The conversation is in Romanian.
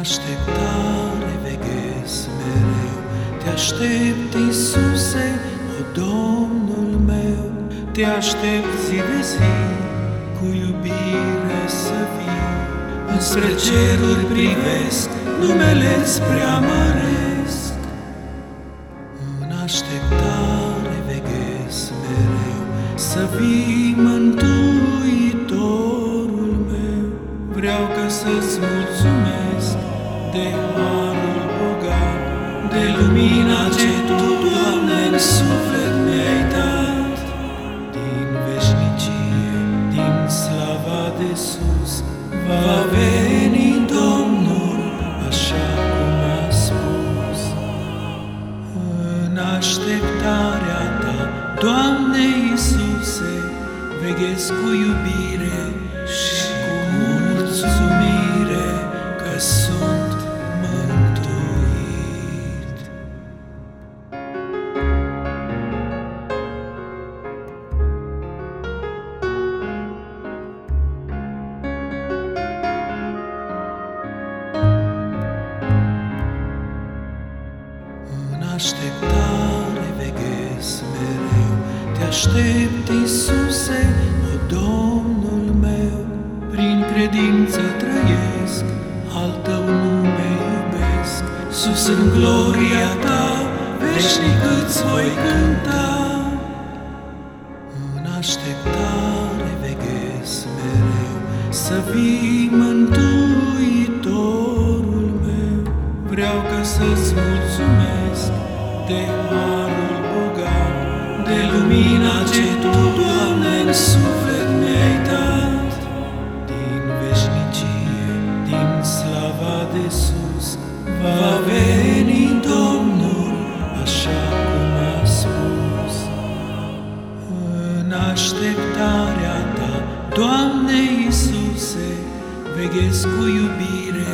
așteptare veghez mereu, Te aștept, Iisuse, o Domnul meu, Te aștept zi de zi, cu iubire să vii. Înspre ceruri privesc, numele-ți preamăresc. În așteptare veghez mereu, Să vii mântuitorul de harul bogat, de lumina ce Tu, Doamne, în suflet mi-ai dat. Din veșnicie, din slava de sus, va veni Domnul, așa cum a spus. În așteptarea Ta, Doamne Iisuse, veghez cu iubire și așteptare veghez mereu, Te aștept, Iisuse, o Domnul meu. Prin credință trăiesc, al Tău nume iubesc, Sus în gloria Ta, veșnic îți voi cânta. În așteptare veghez mereu, Să vii mântuitorul meu. Vreau ca să-ți mulțumesc de harul bogat, de lumina ce Tu, Doamne, în suflet mi-ai dat. Din veșnicie, din slava de sus, va veni Domnul, așa cum a spus. În așteptarea Ta, Doamne Iisuse, veghez cu iubire